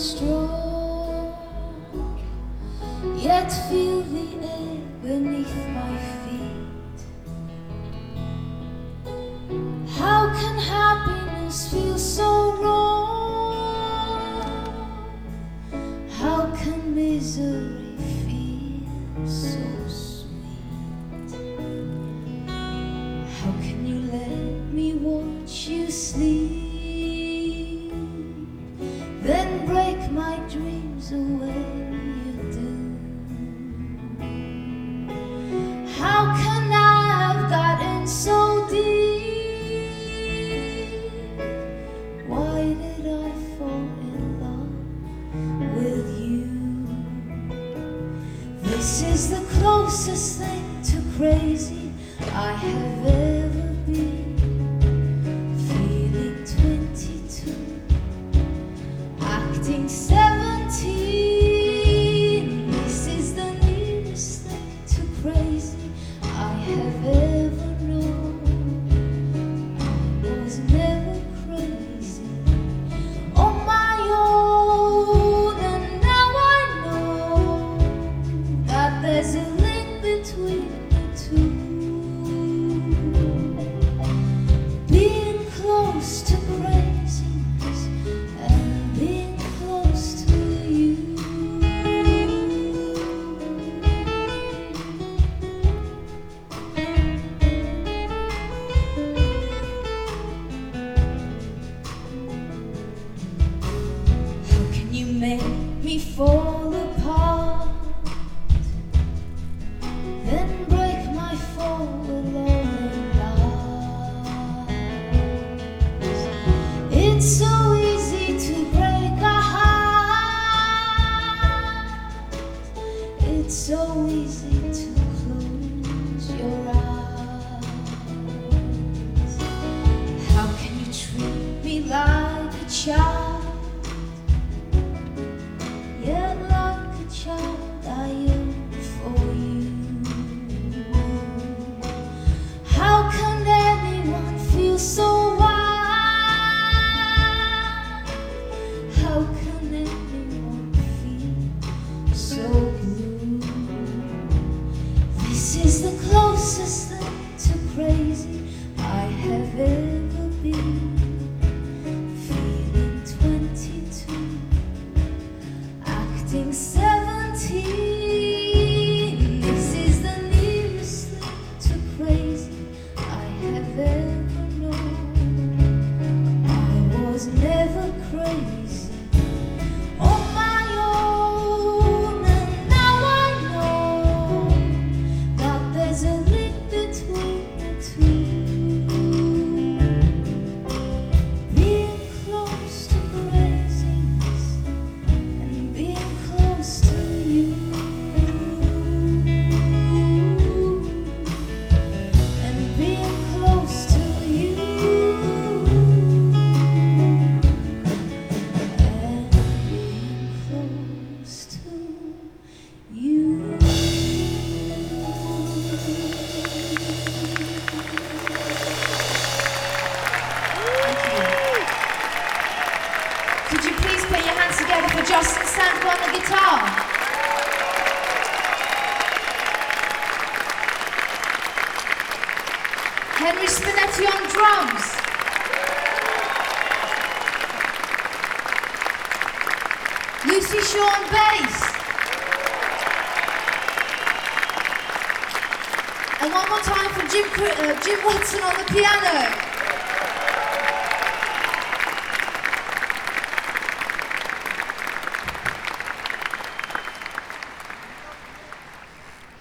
strong, yet feel the air beneath my feet. How can happiness feel so wrong? How can misery feel so? Strong? It's the closest thing to crazy I have ever been. make me fall apart, then break my fall lonely glass. It's so easy to break a heart. It's so easy to. things so Casey on drums. Lucy Shaw on bass. And one more time for Jim, uh, Jim Watson on the piano.